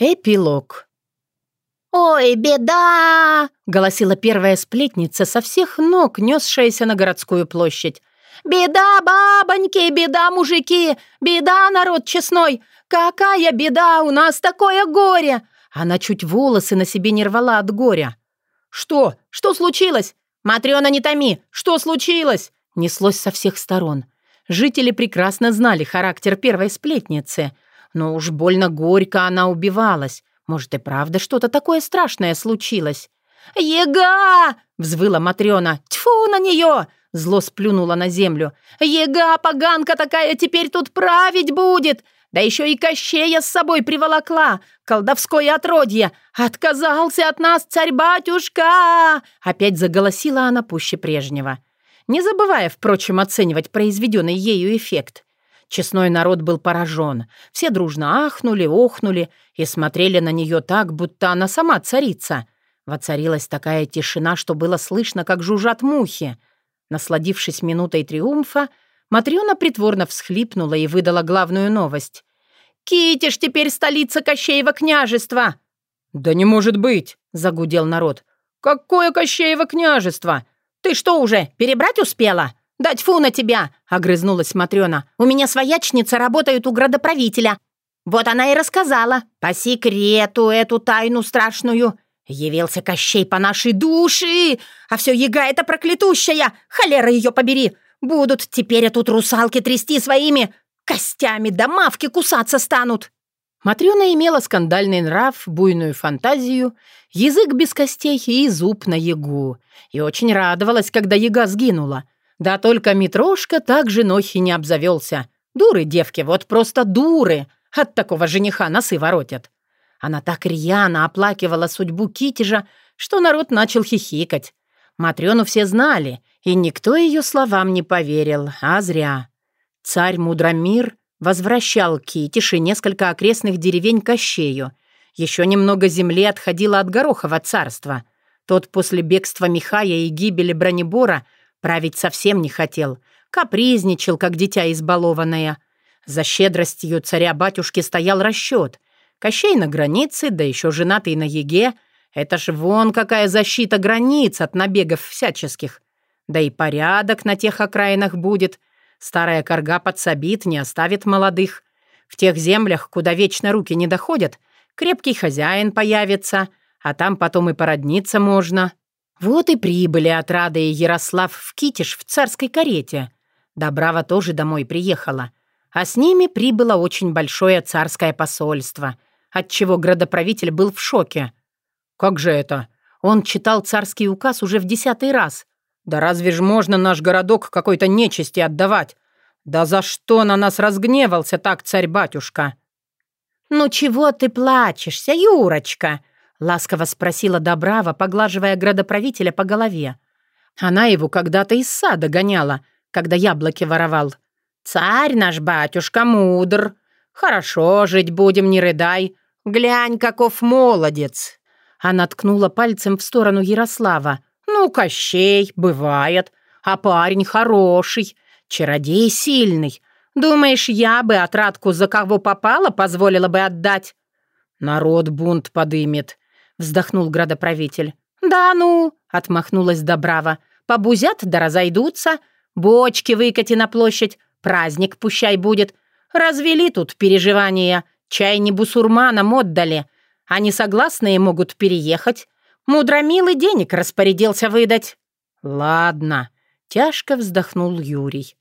Эпилог. «Ой, беда!» — голосила первая сплетница со всех ног, несшаяся на городскую площадь. «Беда, бабоньки, беда, мужики, беда, народ честной! Какая беда, у нас такое горе!» Она чуть волосы на себе не рвала от горя. «Что? Что случилось? Матрёна, не томи! Что случилось?» Неслось со всех сторон. Жители прекрасно знали характер первой сплетницы — но уж больно горько она убивалась. Может, и правда что-то такое страшное случилось. «Ега!» — взвыла Матрёна. «Тьфу на неё!» — зло сплюнула на землю. «Ега, поганка такая, теперь тут править будет! Да ещё и Кощея с собой приволокла! Колдовское отродье! Отказался от нас царь-батюшка!» Опять заголосила она пуще прежнего. Не забывая, впрочем, оценивать произведённый ею эффект. Честной народ был поражен. Все дружно ахнули, охнули и смотрели на нее так, будто она сама царица. Воцарилась такая тишина, что было слышно, как жужжат мухи. Насладившись минутой триумфа, Матрёна притворно всхлипнула и выдала главную новость. «Китиш теперь столица Кощеева княжества!» «Да не может быть!» — загудел народ. «Какое Кощеево княжество? Ты что уже, перебрать успела?» «Дать фу на тебя!» — огрызнулась Матрёна. «У меня своячница работает у градоправителя. Вот она и рассказала. По секрету эту тайну страшную. Явился Кощей по нашей душе, а все яга эта проклятущая, холера ее побери. Будут теперь тут русалки трясти своими костями, да мавки кусаться станут». Матрёна имела скандальный нрав, буйную фантазию, язык без костей и зуб на ягу. И очень радовалась, когда яга сгинула — да только Митрошка так женой и не обзавелся. Дуры девки, вот просто дуры. От такого жениха носы воротят. Она так рьяно оплакивала судьбу Китежа, что народ начал хихикать. Матрёну все знали, и никто ее словам не поверил, а зря. Царь Мудромир возвращал Китиш и несколько окрестных деревень Кощею. Еще немного земли отходило от Горохова царства. Тот после бегства Михая и гибели Бронебора Править совсем не хотел. Капризничал, как дитя избалованное. За щедростью царя-батюшки стоял расчет. Кощей на границе, да еще женатый на еге. Это ж вон какая защита границ от набегов всяческих. Да и порядок на тех окраинах будет. Старая корга подсобит, не оставит молодых. В тех землях, куда вечно руки не доходят, крепкий хозяин появится, а там потом и породниться можно. Вот и прибыли от Рады и Ярослав в Китиш в царской карете. Добрава тоже домой приехала. А с ними прибыло очень большое царское посольство, отчего градоправитель был в шоке. «Как же это? Он читал царский указ уже в десятый раз. Да разве ж можно наш городок какой-то нечисти отдавать? Да за что на нас разгневался так царь-батюшка?» «Ну чего ты плачешься, Юрочка?» Ласково спросила Добрава, поглаживая градоправителя по голове. Она его когда-то из сада гоняла, когда яблоки воровал. «Царь наш батюшка мудр. Хорошо жить будем, не рыдай. Глянь, каков молодец!» Она ткнула пальцем в сторону Ярослава. «Ну, Кощей, бывает. А парень хороший, чародей сильный. Думаешь, я бы отрадку за кого попало позволила бы отдать?» «Народ бунт подымет», — вздохнул градоправитель. «Да ну!» — отмахнулась Добрава. «Побузят да разойдутся. Бочки выкати на площадь. Праздник пущай будет. Развели тут переживания. Чай не бусурманам отдали. Они согласные могут переехать. Мудромилый денег распорядился выдать». «Ладно», — тяжко вздохнул Юрий.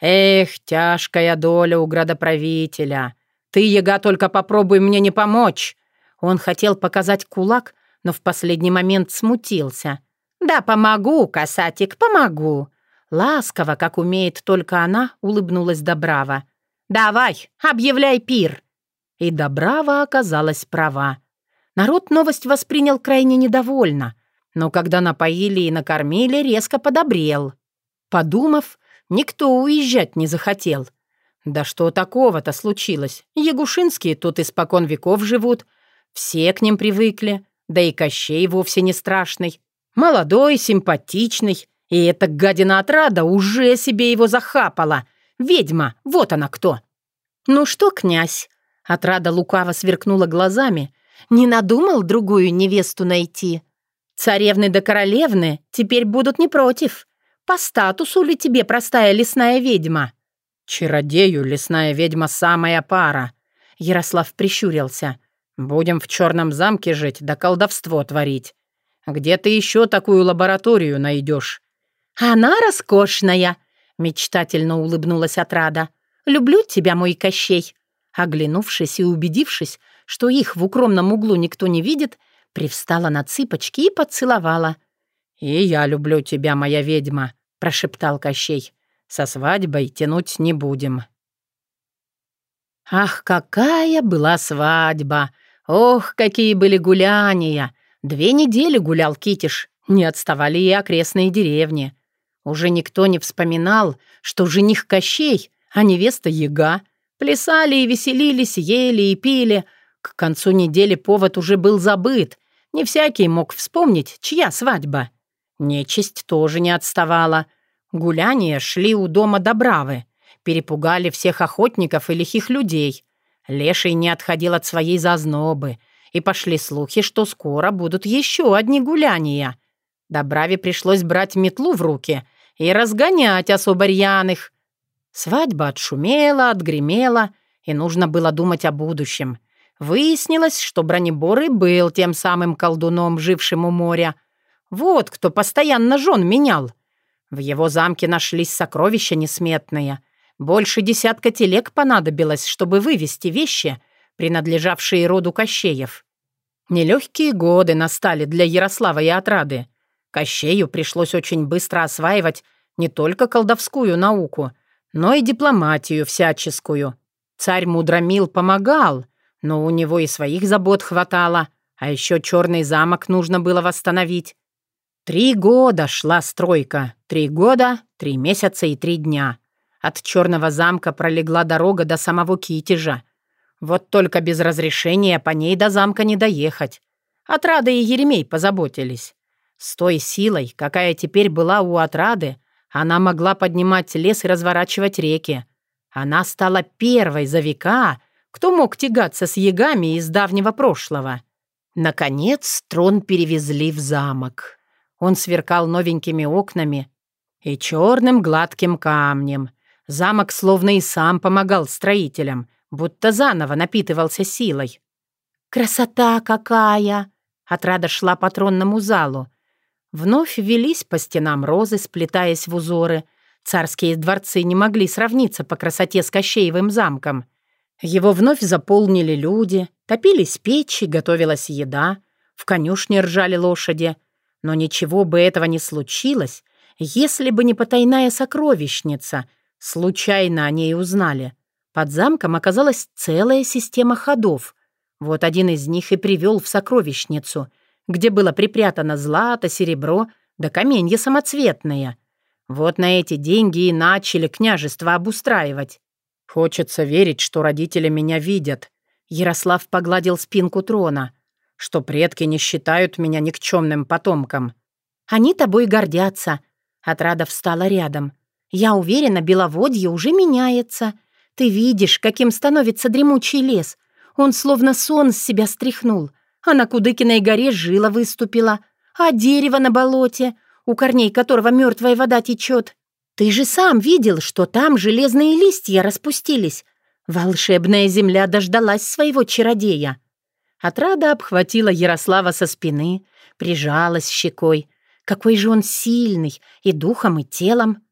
«Эх, тяжкая доля у градоправителя. Ты, яга, только попробуй мне не помочь. Он хотел показать кулак, но в последний момент смутился. «Да помогу, касатик, помогу!» Ласково, как умеет только она, улыбнулась Добрава. «Давай, объявляй пир!» И Добрава оказалась права. Народ новость воспринял крайне недовольно, но когда напоили и накормили, резко подобрел. Подумав, никто уезжать не захотел. Да что такого-то случилось? Ягушинские тут испокон веков живут, все к ним привыкли, да и Кощей вовсе не страшный. Молодой, симпатичный, и эта гадина отрада уже себе его захапала. Ведьма, вот она кто. «Ну что, князь?» Отрада лукаво сверкнула глазами. «Не надумал другую невесту найти? Царевны да королевны теперь будут не против. По статусу ли тебе простая лесная ведьма?» «Чародею лесная ведьма самая пара», — Ярослав прищурился. «Будем в черном замке жить да колдовство творить. Где ты еще такую лабораторию найдешь?» «Она роскошная», — мечтательно улыбнулась отрада. «Люблю тебя, мой Кощей». Оглянувшись и убедившись, что их в укромном углу никто не видит, привстала на цыпочки и поцеловала. «И я люблю тебя, моя ведьма», — прошептал Кощей. «Со свадьбой тянуть не будем». Ах, какая была свадьба! Ох, какие были гуляния! Две недели гулял Китиш, не отставали и окрестные деревни. Уже никто не вспоминал, что жених Кощей, а невеста Яга. Плясали и веселились, ели и пили. К концу недели повод уже был забыт. Не всякий мог вспомнить, чья свадьба. Нечисть тоже не отставала. Гуляния шли у дома Добравы. Перепугали всех охотников и лихих людей. Леший не отходил от своей зазнобы. И пошли слухи, что скоро будут еще одни гуляния. Добраве пришлось брать метлу в руки — и разгонять особо рьяных. Свадьба отшумела, отгремела, и нужно было думать о будущем. Выяснилось, что Бронебор и был тем самым колдуном, жившим у моря. Вот кто постоянно жен менял. В его замке нашлись сокровища несметные. Больше десятка телег понадобилось, чтобы вывести вещи, принадлежавшие роду Кощеев. Нелегкие годы настали для Ярослава и Отрады. Кощею пришлось очень быстро осваивать не только колдовскую науку, но и дипломатию всяческую. Царь Мудромил помогал, но у него и своих забот хватало, а еще черный замок нужно было восстановить. Три года шла стройка, три года, три месяца и три дня. От черного замка пролегла дорога до самого Китежа. Вот только без разрешения по ней до замка не доехать. Отрада и Еремей позаботились. С той силой, какая теперь была у отрады, она могла поднимать лес и разворачивать реки. Она стала первой за века, кто мог тягаться с ягами из давнего прошлого. Наконец трон перевезли в замок. Он сверкал новенькими окнами и черным гладким камнем. Замок словно и сам помогал строителям, будто заново напитывался силой. «Красота какая!» Отрада шла по тронному залу. Вновь велись по стенам розы, сплетаясь в узоры. Царские дворцы не могли сравниться по красоте с Кощеевым замком. Его вновь заполнили люди, топились печи, готовилась еда, в конюшне ржали лошади. Но ничего бы этого не случилось, если бы не потайная сокровищница. Случайно о ней узнали. Под замком оказалась целая система ходов. Вот один из них и привел в сокровищницу — где было припрятано злато, серебро да каменья самоцветные. Вот на эти деньги и начали княжество обустраивать. Хочется верить, что родители меня видят. Ярослав погладил спинку трона, что предки не считают меня никчемным потомком. Они тобой гордятся. Отрада встала рядом. Я уверена, беловодье уже меняется. Ты видишь, каким становится дремучий лес. Он словно сон с себя стряхнул а на Кудыкиной горе жила выступила, а дерево на болоте, у корней которого мертвая вода течет. Ты же сам видел, что там железные листья распустились. Волшебная земля дождалась своего чародея. Отрада обхватила Ярослава со спины, прижалась щекой. Какой же он сильный и духом, и телом.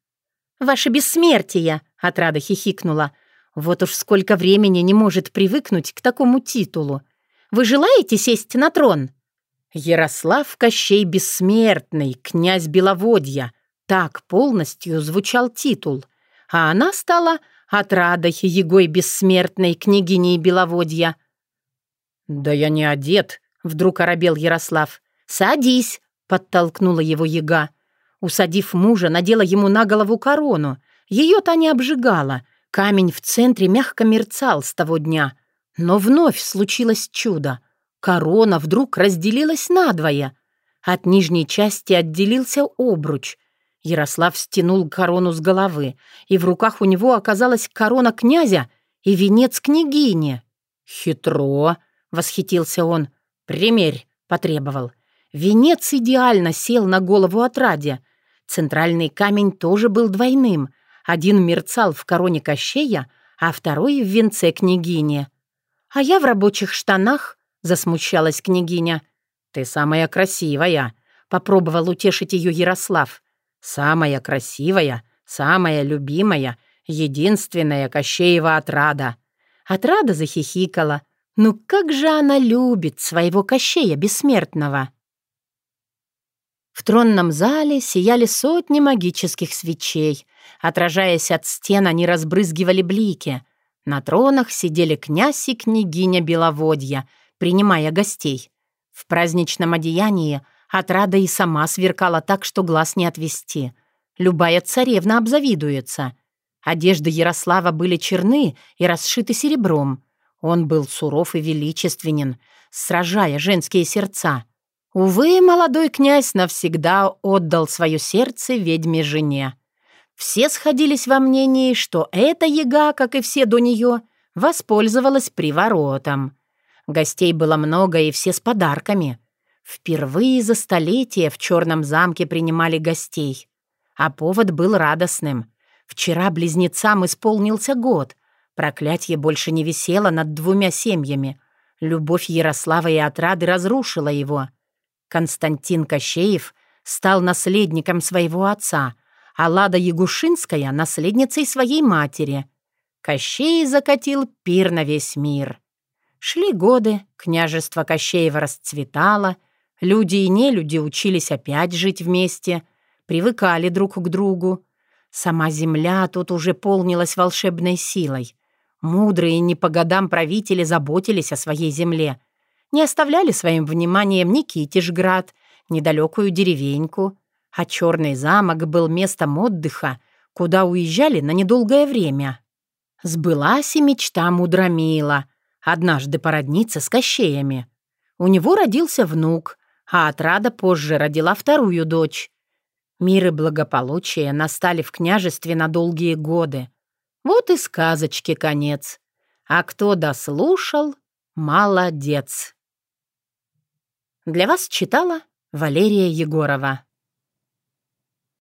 «Ваше бессмертие!» — Отрада хихикнула. «Вот уж сколько времени не может привыкнуть к такому титулу. Вы желаете сесть на трон?» Ярослав Кощей Бессмертный, князь Беловодья. Так полностью звучал титул. А она стала отрадой Егой Бессмертной, княгиней Беловодья. «Да я не одет», — вдруг оробел Ярослав. «Садись», — подтолкнула его Ега. Усадив мужа, надела ему на голову корону. Ее-то не обжигала. Камень в центре мягко мерцал с того дня — но вновь случилось чудо. Корона вдруг разделилась надвое. От нижней части отделился обруч. Ярослав стянул корону с головы, и в руках у него оказалась корона князя и венец княгини. «Хитро!» — восхитился он. «Примерь!» — потребовал. Венец идеально сел на голову отраде. Центральный камень тоже был двойным. Один мерцал в короне Кощея, а второй в венце княгини. «А я в рабочих штанах», — засмущалась княгиня. «Ты самая красивая», — попробовал утешить ее Ярослав. «Самая красивая, самая любимая, единственная Кощеева отрада». Отрада захихикала. «Ну как же она любит своего Кощея Бессмертного!» В тронном зале сияли сотни магических свечей. Отражаясь от стен, они разбрызгивали блики. На тронах сидели князь и княгиня Беловодья, принимая гостей. В праздничном одеянии отрада и сама сверкала так, что глаз не отвести. Любая царевна обзавидуется. Одежды Ярослава были черны и расшиты серебром. Он был суров и величественен, сражая женские сердца. Увы, молодой князь навсегда отдал свое сердце ведьме-жене. Все сходились во мнении, что эта яга, как и все до нее, воспользовалась приворотом. Гостей было много, и все с подарками. Впервые за столетие в черном замке принимали гостей. А повод был радостным. Вчера близнецам исполнился год. Проклятье больше не висело над двумя семьями. Любовь Ярослава и отрады разрушила его — Константин Кощеев стал наследником своего отца, а Лада Ягушинская — наследницей своей матери. Кощей закатил пир на весь мир. Шли годы, княжество Кощеева расцветало, люди и нелюди учились опять жить вместе, привыкали друг к другу. Сама земля тут уже полнилась волшебной силой. Мудрые не по годам правители заботились о своей земле — не оставляли своим вниманием ни Китишград, ни далекую деревеньку, а Черный замок был местом отдыха, куда уезжали на недолгое время. Сбылась и мечта Мудромила, однажды породниться с Кощеями. У него родился внук, а отрада позже родила вторую дочь. Мир и благополучие настали в княжестве на долгие годы. Вот и сказочки конец. А кто дослушал, молодец. Для вас читала Валерия Егорова.